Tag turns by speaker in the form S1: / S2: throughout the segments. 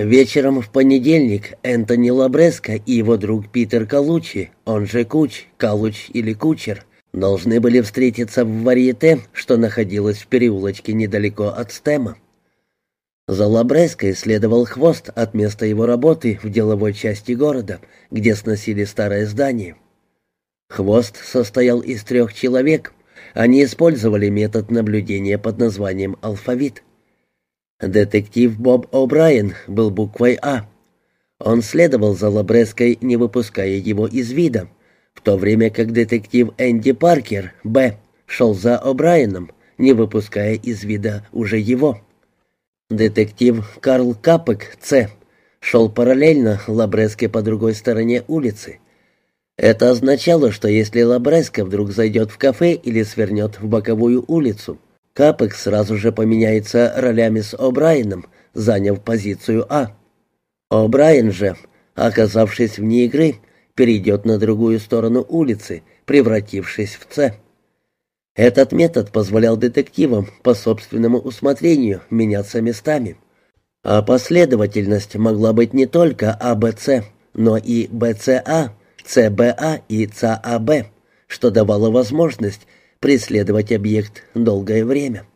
S1: Вечером в понедельник Энтони Лабреско и его друг Питер Калучи, он же Куч, Калуч или Кучер, должны были встретиться в варьете, что находилось в переулочке недалеко от Стема. За Лабреской следовал хвост от места его работы в деловой части города, где сносили старое здание. Хвост состоял из трех человек. Они использовали метод наблюдения под названием «алфавит». Детектив Боб О'Брайен был буквой «А». Он следовал за Лабреской, не выпуская его из вида, в то время как детектив Энди Паркер, Б, шел за О'Брайеном, не выпуская из вида уже его. Детектив Карл Капек, С, шел параллельно Лабреске по другой стороне улицы. Это означало, что если Лабреска вдруг зайдет в кафе или свернет в боковую улицу – Капек сразу же поменяется ролями с О'Брайеном, заняв позицию А. О'Брайен же, оказавшись вне игры, перейдет на другую сторону улицы, превратившись в С. Этот метод позволял детективам по собственному усмотрению меняться местами. А последовательность могла быть не только АБЦ, но и БЦА, ЦБА и ЦАБ, что давало возможность преследовать объект долгое время.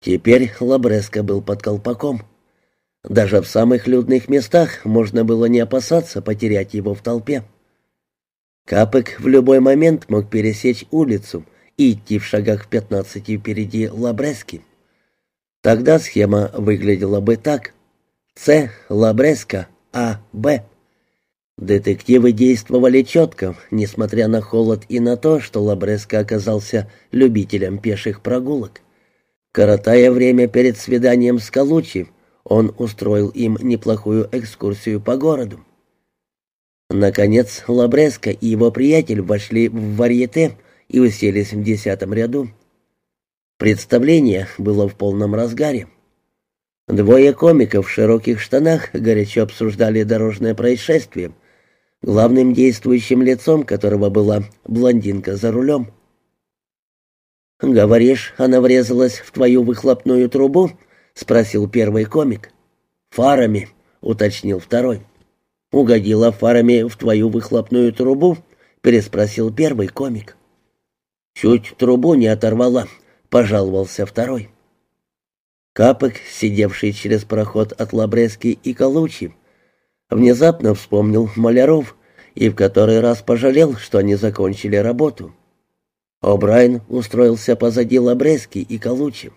S1: Теперь Лабреско был под колпаком. Даже в самых людных местах можно было не опасаться потерять его в толпе. Капек в любой момент мог пересечь улицу и идти в шагах в пятнадцати впереди Лабрески. Тогда схема выглядела бы так. С. Лабреска. А. Б. Детективы действовали четко, несмотря на холод и на то, что Лабреско оказался любителем пеших прогулок. Коротая время перед свиданием с Калучи, он устроил им неплохую экскурсию по городу. Наконец Лабреско и его приятель вошли в варьете и уселись в десятом ряду. Представление было в полном разгаре. Двое комиков в широких штанах горячо обсуждали дорожное происшествие, главным действующим лицом которого была блондинка за рулем. «Говоришь, она врезалась в твою выхлопную трубу?» — спросил первый комик. «Фарами», — уточнил второй. «Угодила фарами в твою выхлопную трубу?» — переспросил первый комик. «Чуть трубу не оторвала», — пожаловался второй. Капок, сидевший через проход от Лабрески и Калучи, Внезапно вспомнил маляров и в который раз пожалел, что они закончили работу. О'Брайен устроился позади Лабрески и Калучи.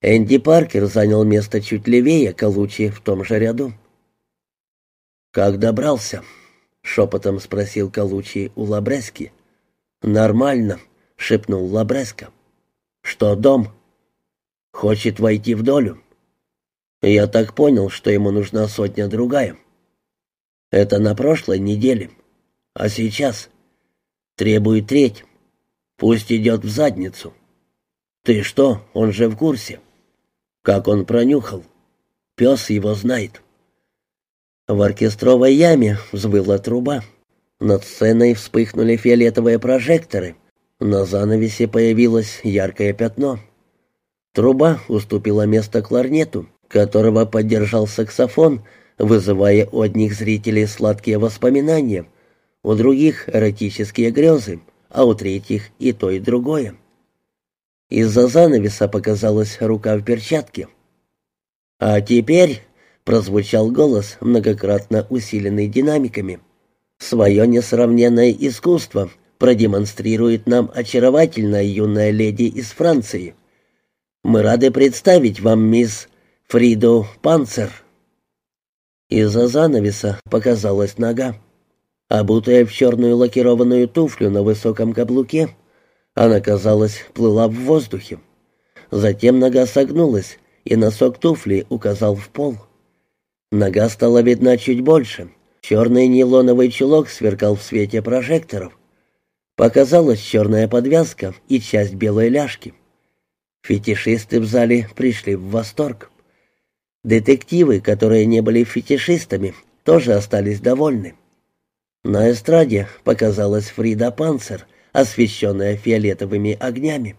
S1: Энди Паркер занял место чуть левее Калучи в том же ряду. «Как добрался?» — шепотом спросил Калучи у Лабрески. «Нормально», — шепнул Лабреска. «Что дом?» «Хочет войти в долю». «Я так понял, что ему нужна сотня-другая». Это на прошлой неделе. А сейчас? Требует треть. Пусть идет в задницу. Ты что, он же в курсе. Как он пронюхал? Пес его знает. В оркестровой яме взвыла труба. Над сценой вспыхнули фиолетовые прожекторы. На занавесе появилось яркое пятно. Труба уступила место кларнету, которого поддержал саксофон, вызывая у одних зрителей сладкие воспоминания, у других — эротические грезы, а у третьих и то, и другое. Из-за занавеса показалась рука в перчатке. «А теперь...» — прозвучал голос, многократно усиленный динамиками. «Свое несравненное искусство продемонстрирует нам очаровательная юная леди из Франции. Мы рады представить вам мисс Фриду Панцер». Из-за занавеса показалась нога. Обутая в черную лакированную туфлю на высоком каблуке, она, казалось, плыла в воздухе. Затем нога согнулась, и носок туфли указал в пол. Нога стала видна чуть больше. Черный нейлоновый чулок сверкал в свете прожекторов. Показалась черная подвязка и часть белой ляжки. Фетишисты в зале пришли в восторг. Детективы, которые не были фетишистами, тоже остались довольны. На эстраде показалась Фрида Панцер, освещенная фиолетовыми огнями.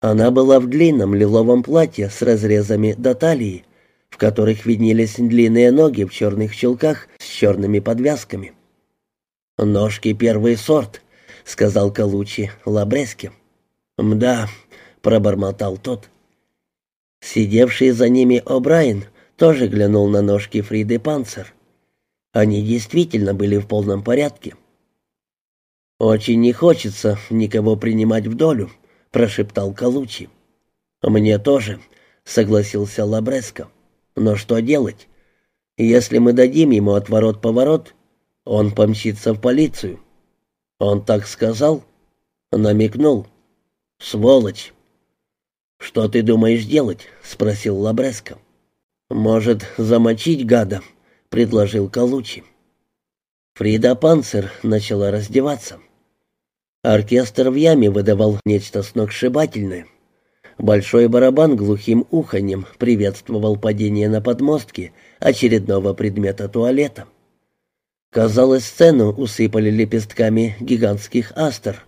S1: Она была в длинном лиловом платье с разрезами до талии, в которых виднелись длинные ноги в черных чулках с черными подвязками. «Ножки первый сорт», — сказал Калучи Лабрески. «Мда», — пробормотал тот. Сидевший за ними О'Брайен тоже глянул на ножки Фриды Панцер. Они действительно были в полном порядке. «Очень не хочется никого принимать в долю», — прошептал Калучи. «Мне тоже», — согласился Лабреско. «Но что делать? Если мы дадим ему отворот-поворот, он помчится в полицию». «Он так сказал?» «Намекнул». «Сволочь!» «Что ты думаешь делать?» — спросил Лабреско. «Может, замочить гада?» — предложил Калучи. Фрида Панцер начала раздеваться. Оркестр в яме выдавал нечто сногсшибательное. Большой барабан глухим уханьем приветствовал падение на подмостке очередного предмета туалета. Казалось, сцену усыпали лепестками гигантских астр.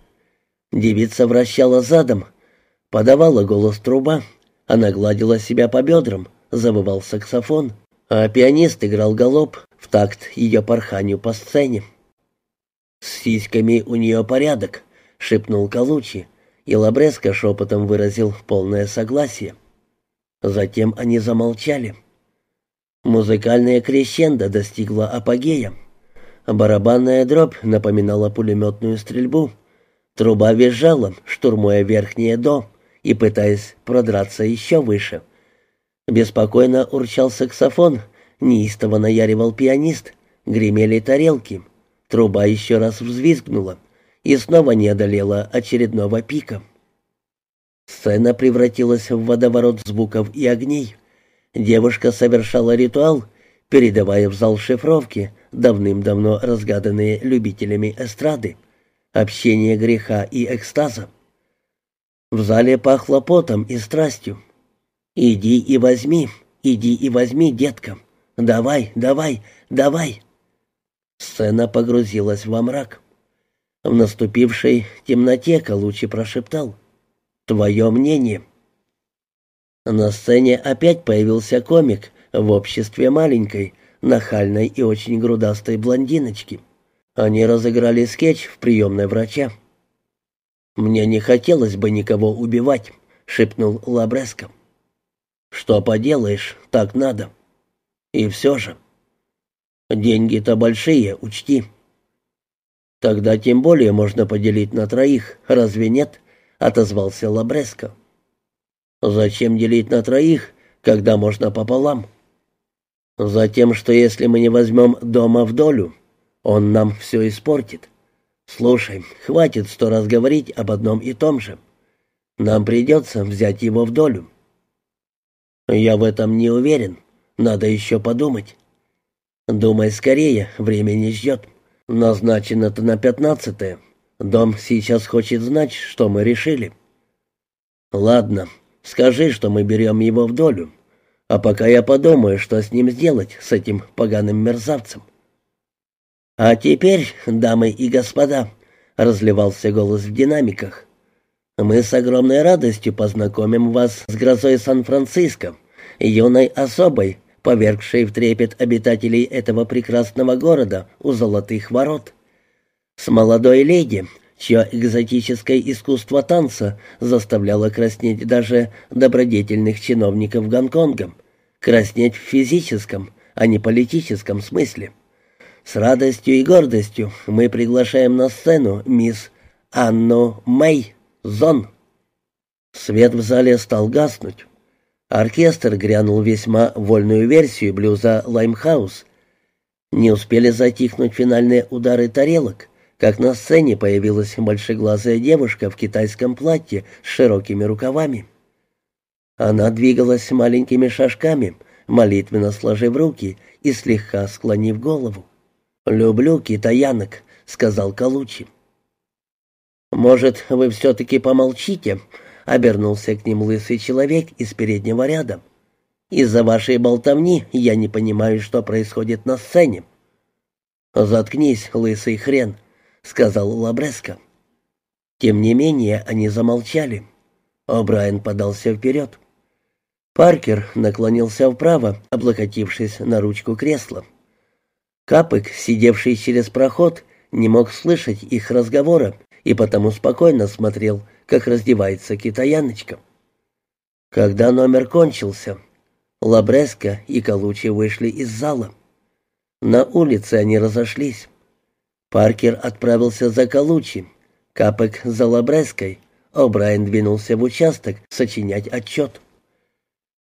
S1: Девица вращала задом, подавала голос труба, она гладила себя по бедрам, завывал саксофон, а пианист играл галоп в такт ее порханию по сцене. «С сиськами у нее порядок», — шепнул Калучи, и Лабреско шепотом выразил полное согласие. Затем они замолчали. Музыкальная крещендо достигла апогея. Барабанная дробь напоминала пулеметную стрельбу. Труба визжала, штурмуя верхнее «до» и пытаясь продраться еще выше. Беспокойно урчал саксофон, неистово наяривал пианист, гремели тарелки. Труба еще раз взвизгнула и снова не одолела очередного пика. Сцена превратилась в водоворот звуков и огней. Девушка совершала ритуал, передавая в зал шифровки, давным-давно разгаданные любителями эстрады, общение греха и экстаза. В зале пахло потом и страстью. «Иди и возьми, иди и возьми, детка. Давай, давай, давай!» Сцена погрузилась во мрак. В наступившей темноте Калучи прошептал «Твое мнение». На сцене опять появился комик в обществе маленькой, нахальной и очень грудастой блондиночки. Они разыграли скетч в приемной врача. «Мне не хотелось бы никого убивать», — шепнул Лабреско. «Что поделаешь, так надо. И все же. Деньги-то большие, учти». «Тогда тем более можно поделить на троих, разве нет?» — отозвался Лабреско. «Зачем делить на троих, когда можно пополам?» «Затем, что если мы не возьмем дома в долю, он нам все испортит. Слушай, хватит сто раз говорить об одном и том же. Нам придется взять его в долю». «Я в этом не уверен. Надо еще подумать». «Думай скорее, время не ждет». Назначено-то на пятнадцатое. Дом сейчас хочет знать, что мы решили. Ладно, скажи, что мы берем его в долю. А пока я подумаю, что с ним сделать, с этим поганым мерзавцем. А теперь, дамы и господа, разливался голос в динамиках. Мы с огромной радостью познакомим вас с грозой Сан-Франциско, юной особой, повергшей в трепет обитателей этого прекрасного города у золотых ворот. С молодой леди, чье экзотическое искусство танца заставляло краснеть даже добродетельных чиновников Гонконга, краснеть в физическом, а не политическом смысле. С радостью и гордостью мы приглашаем на сцену мисс Анну Мэй Зон. Свет в зале стал гаснуть. Оркестр грянул весьма вольную версию блюза «Лаймхаус». Не успели затихнуть финальные удары тарелок, как на сцене появилась большеглазая девушка в китайском платье с широкими рукавами. Она двигалась маленькими шажками, молитвенно сложив руки и слегка склонив голову. «Люблю китаянок», — сказал Калучи. «Может, вы все-таки помолчите?» Обернулся к ним лысый человек из переднего ряда. «Из-за вашей болтовни я не понимаю, что происходит на сцене». «Заткнись, лысый хрен», — сказал Лабреско. Тем не менее они замолчали. О'Брайен подался вперед. Паркер наклонился вправо, облокотившись на ручку кресла. Капык, сидевший через проход, не мог слышать их разговора и потому спокойно смотрел, как раздевается китаяночка. Когда номер кончился, Лабреска и Калучи вышли из зала. На улице они разошлись. Паркер отправился за Калучи, Капек за Лабреской, а Брайан двинулся в участок сочинять отчет.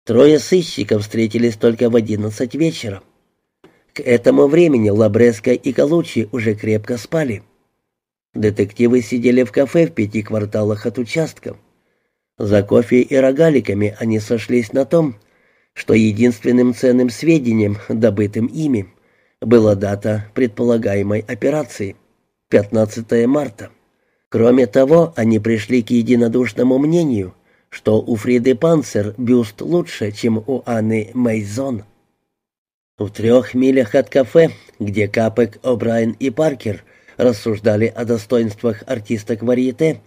S1: Трое сыщиков встретились только в одиннадцать вечера. К этому времени Лабреска и Калучи уже крепко спали. Детективы сидели в кафе в пяти кварталах от участка. За кофе и рогаликами они сошлись на том, что единственным ценным сведением, добытым ими, была дата предполагаемой операции — 15 марта. Кроме того, они пришли к единодушному мнению, что у Фриды Панцер бюст лучше, чем у Анны Мейзон. В трех милях от кафе, где Капек, О'Брайен и Паркер рассуждали о достоинствах артисток варьете,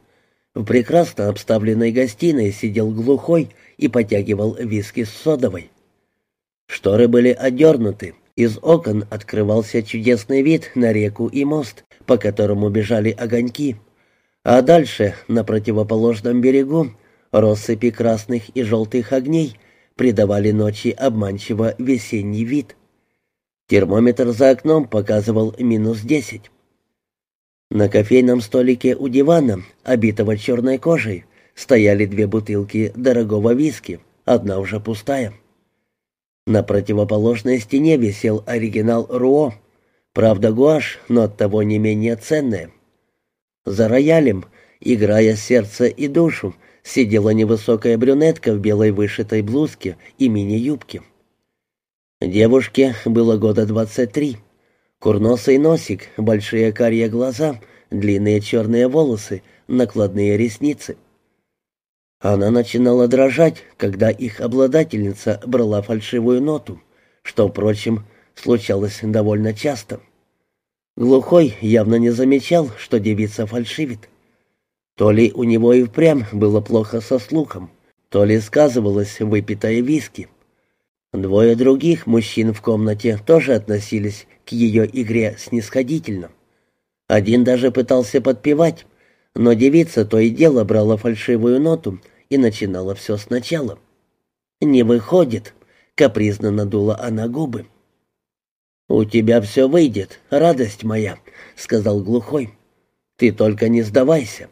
S1: в прекрасно обставленной гостиной сидел глухой и потягивал виски с содовой. Шторы были одернуты, из окон открывался чудесный вид на реку и мост, по которому бежали огоньки, а дальше, на противоположном берегу, россыпи красных и желтых огней придавали ночи обманчиво весенний вид. Термометр за окном показывал минус десять. На кофейном столике у дивана, обитого черной кожей, стояли две бутылки дорогого виски, одна уже пустая. На противоположной стене висел оригинал Руо, правда гуашь, но оттого не менее ценная. За роялем, играя сердце и душу, сидела невысокая брюнетка в белой вышитой блузке и мини-юбке. Девушке было года двадцать три. Курносый носик, большие карие глаза, длинные черные волосы, накладные ресницы. Она начинала дрожать, когда их обладательница брала фальшивую ноту, что, впрочем, случалось довольно часто. Глухой явно не замечал, что девица фальшивит. То ли у него и впрямь было плохо со слухом, то ли сказывалось выпитое виски. Двое других мужчин в комнате тоже относились к ее игре снисходительно. Один даже пытался подпевать, но девица то и дело брала фальшивую ноту и начинала все сначала. «Не выходит», — капризно надула она губы. «У тебя все выйдет, радость моя», — сказал глухой. «Ты только не сдавайся».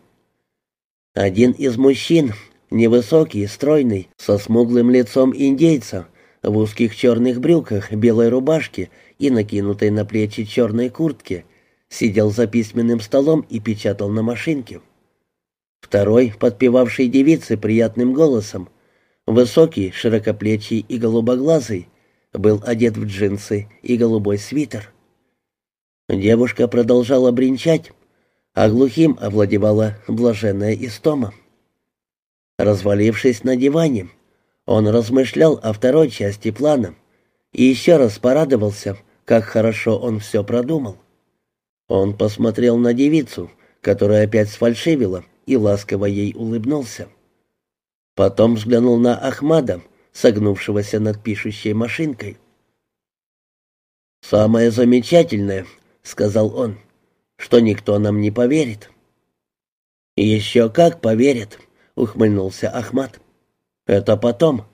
S1: Один из мужчин, невысокий, стройный, со смуглым лицом индейца, в узких черных брюках, белой рубашке и накинутой на плечи черной куртке, сидел за письменным столом и печатал на машинке. Второй, подпевавший девице приятным голосом, высокий, широкоплечий и голубоглазый, был одет в джинсы и голубой свитер. Девушка продолжала бренчать, а глухим овладевала блаженная истома. Развалившись на диване, он размышлял о второй части плана и еще раз порадовался, как хорошо он все продумал. Он посмотрел на девицу, которая опять сфальшивила, и ласково ей улыбнулся. Потом взглянул на Ахмада, согнувшегося над пишущей машинкой. «Самое замечательное», — сказал он, — «что никто нам не поверит». «Еще как поверит», — ухмыльнулся Ахмад. Это потом.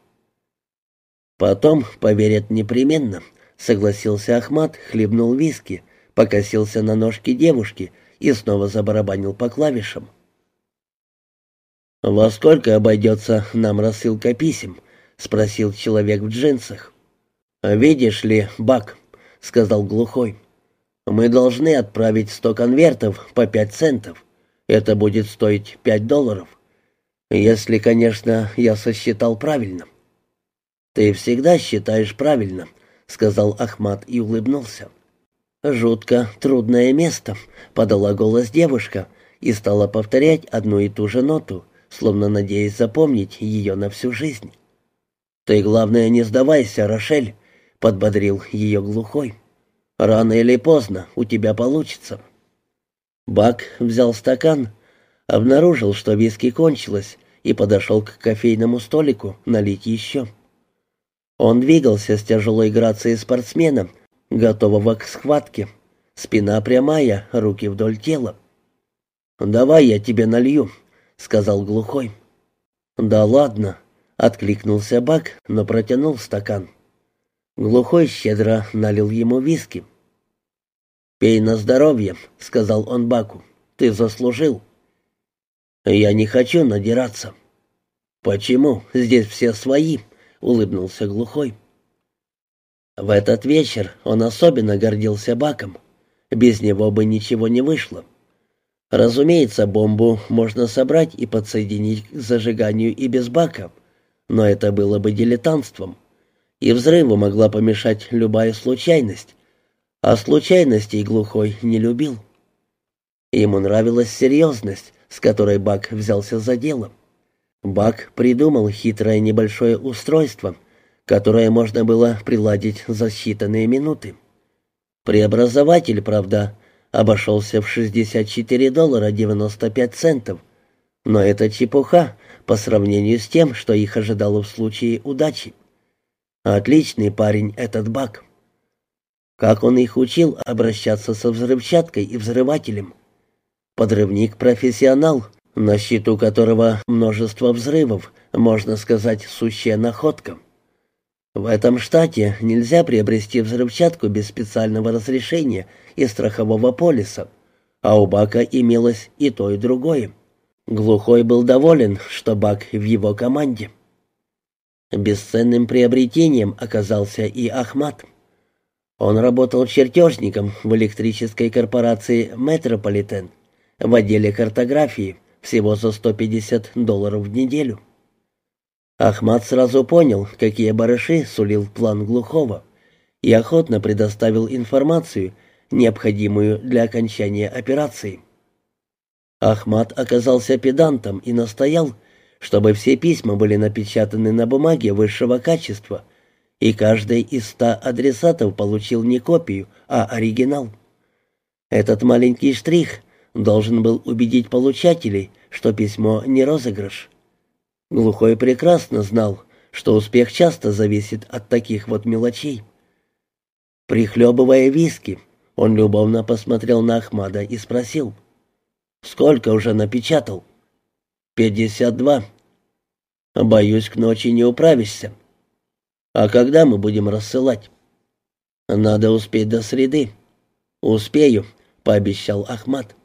S1: Потом поверят непременно, согласился Ахмат, хлебнул виски, покосился на ножки девушки и снова забарабанил по клавишам. «Во сколько обойдется нам рассылка писем?» — спросил человек в джинсах. «Видишь ли, Бак», — сказал глухой, — «мы должны отправить сто конвертов по пять центов. Это будет стоить пять долларов. Если, конечно, я сосчитал правильно. Ты всегда считаешь правильно, сказал Ахмат и улыбнулся. Жутко трудное место, подала голос девушка и стала повторять одну и ту же ноту, словно надеясь запомнить ее на всю жизнь. Ты главное не сдавайся, Рошель, подбодрил ее глухой. Рано или поздно у тебя получится. Бак взял стакан, обнаружил, что виски кончилось, и подошел к кофейному столику налить еще. Он двигался с тяжелой грацией спортсмена, готового к схватке. Спина прямая, руки вдоль тела. «Давай я тебе налью», — сказал глухой. «Да ладно», — откликнулся Бак, но протянул стакан. Глухой щедро налил ему виски. «Пей на здоровье», — сказал он Баку. «Ты заслужил». «Я не хочу надираться». «Почему? Здесь все свои», — улыбнулся Глухой. В этот вечер он особенно гордился Баком. Без него бы ничего не вышло. Разумеется, бомбу можно собрать и подсоединить к зажиганию и без бака, но это было бы дилетантством. И взрыву могла помешать любая случайность, а случайностей глухой не любил. Ему нравилась серьезность, с которой Бак взялся за дело. Бак придумал хитрое небольшое устройство, которое можно было приладить за считанные минуты. Преобразователь, правда, обошелся в 64 доллара 95 центов, но это чепуха по сравнению с тем, что их ожидало в случае удачи. Отличный парень этот Бак. Как он их учил обращаться со взрывчаткой и взрывателем. Подрывник-профессионал, на счету которого множество взрывов, можно сказать, сущая находка. В этом штате нельзя приобрести взрывчатку без специального разрешения и страхового полиса, а у Бака имелось и то, и другое. Глухой был доволен, что Бак в его команде. Бесценным приобретением оказался и Ахмат. Он работал чертежником в электрической корпорации «Метрополитен» в отделе картографии всего за 150 долларов в неделю. Ахмат сразу понял, какие барыши сулил план Глухого, и охотно предоставил информацию, необходимую для окончания операции. Ахмат оказался педантом и настоял, чтобы все письма были напечатаны на бумаге высшего качества, и каждый из ста адресатов получил не копию, а оригинал. Этот маленький штрих должен был убедить получателей, что письмо не розыгрыш. Глухой прекрасно знал, что успех часто зависит от таких вот мелочей. Прихлебывая виски, он любовно посмотрел на Ахмада и спросил, «Сколько уже напечатал?» «Пятьдесят два». «Боюсь, к ночи не управишься». «А когда мы будем рассылать?» «Надо успеть до среды». «Успею», — пообещал Ахмад.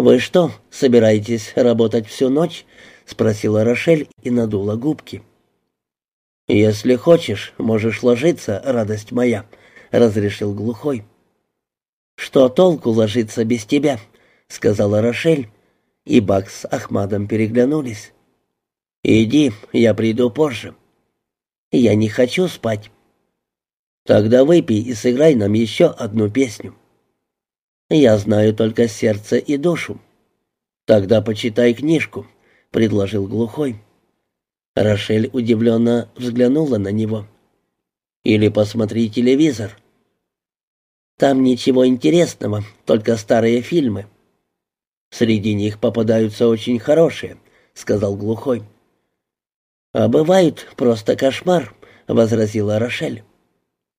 S1: «Вы что, собираетесь работать всю ночь?» — спросила Рошель и надула губки. «Если хочешь, можешь ложиться, радость моя», — разрешил глухой. «Что толку ложиться без тебя?» — сказала Рошель, и Бакс с Ахмадом переглянулись. «Иди, я приду позже». «Я не хочу спать». «Тогда выпей и сыграй нам еще одну песню». «Я знаю только сердце и душу». «Тогда почитай книжку». — предложил глухой. Рошель удивленно взглянула на него. «Или посмотри телевизор». «Там ничего интересного, только старые фильмы». «Среди них попадаются очень хорошие», — сказал глухой. «А бывают просто кошмар», — возразила Рошель.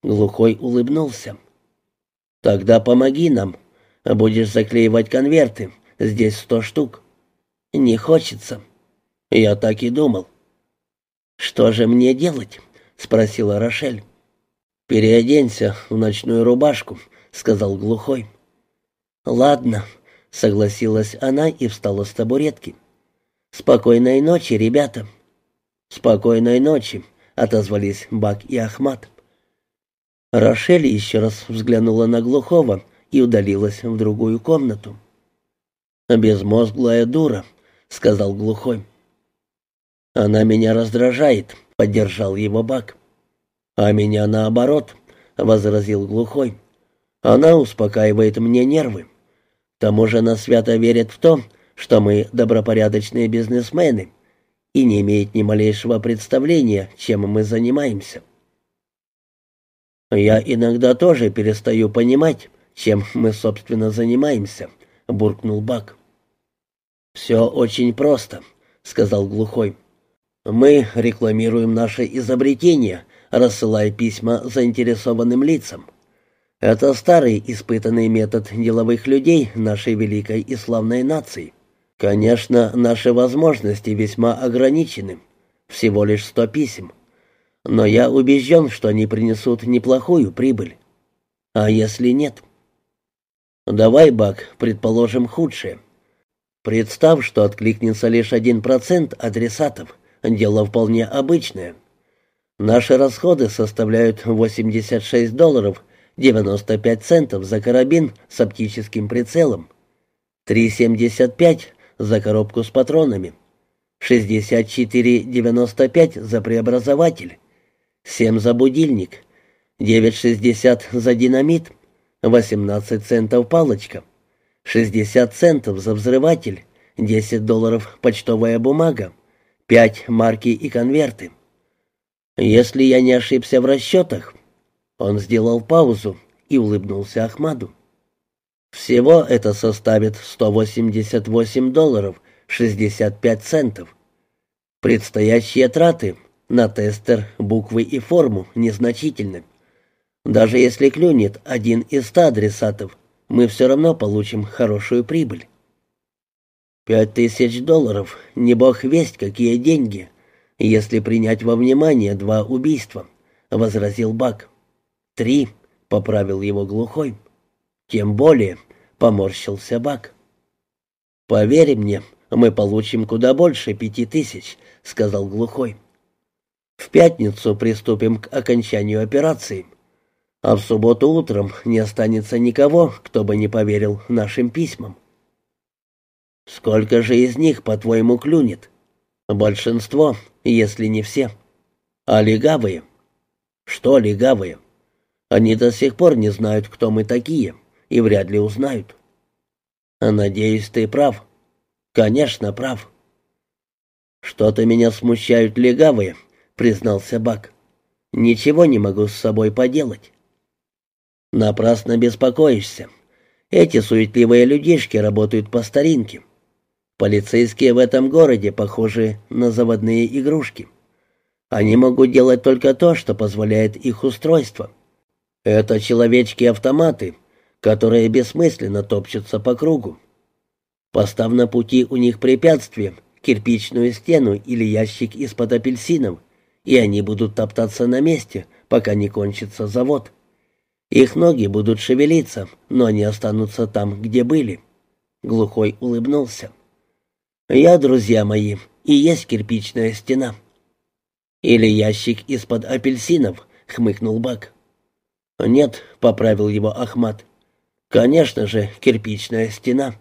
S1: Глухой улыбнулся. «Тогда помоги нам. Будешь заклеивать конверты. Здесь сто штук». «Не хочется». «Я так и думал». «Что же мне делать?» — спросила Рошель. «Переоденься в ночную рубашку», — сказал глухой. «Ладно», — согласилась она и встала с табуретки. «Спокойной ночи, ребята». «Спокойной ночи», — отозвались Бак и Ахмат. Рошель еще раз взглянула на глухого и удалилась в другую комнату. «Безмозглая дура», — сказал глухой. «Она меня раздражает», — поддержал его Бак. «А меня наоборот», — возразил глухой. «Она успокаивает мне нервы. К тому же она свято верит в то, что мы добропорядочные бизнесмены и не имеет ни малейшего представления, чем мы занимаемся». «Я иногда тоже перестаю понимать, чем мы, собственно, занимаемся», — буркнул Бак. «Все очень просто», — сказал глухой. Мы рекламируем наше изобретение, рассылая письма заинтересованным лицам. Это старый испытанный метод деловых людей нашей великой и славной нации. Конечно, наши возможности весьма ограничены. Всего лишь сто писем. Но я убежден, что они принесут неплохую прибыль. А если нет? Давай, Бак, предположим худшее. Представь, что откликнется лишь один процент адресатов. Дело вполне обычное. Наши расходы составляют 86 долларов 95 центов за карабин с оптическим прицелом, 3,75 за коробку с патронами, 64,95 за преобразователь, 7 за будильник, 9,60 за динамит, 18 центов палочка, 60 центов за взрыватель, 10 долларов почтовая бумага, 5 марки и конверты. Если я не ошибся в расчетах, он сделал паузу и улыбнулся Ахмаду. Всего это составит 188 долларов 65 центов. Предстоящие траты на тестер, буквы и форму незначительны. Даже если клюнет один из ста адресатов, мы все равно получим хорошую прибыль. Пять тысяч долларов, не бог весть какие деньги, если принять во внимание два убийства, — возразил Бак. «Три», — поправил его глухой. «Тем более», — поморщился Бак. «Поверь мне, мы получим куда больше пяти тысяч», — сказал глухой. «В пятницу приступим к окончанию операции, а в субботу утром не останется никого, кто бы не поверил нашим письмам». «Сколько же из них, по-твоему, клюнет?» «Большинство, если не все. А легавые?» «Что легавые?» Они до сих пор не знают, кто мы такие, и вряд ли узнают. Надеюсь, ты прав. Конечно, прав. Что-то меня смущают легавые, признался Бак. Ничего не могу с собой поделать. Напрасно беспокоишься. Эти суетливые людишки работают по старинке. Полицейские в этом городе похожи на заводные игрушки. Они могут делать только то, что позволяет их устройство. Это человечки-автоматы, которые бессмысленно топчутся по кругу. Постав на пути у них препятствие, кирпичную стену или ящик из-под апельсинов, и они будут топтаться на месте, пока не кончится завод. Их ноги будут шевелиться, но они останутся там, где были. Глухой улыбнулся. Я, друзья мои, и есть кирпичная стена. Или ящик из-под апельсинов, хмыкнул Бак. «Нет», — поправил его Ахмат. «Конечно же, кирпичная стена».